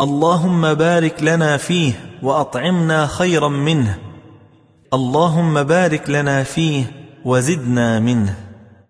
اللهم بارك لنا فيه وأطعمنا خيرا منه. اللهم بارك لنا فيه وزدنا منه.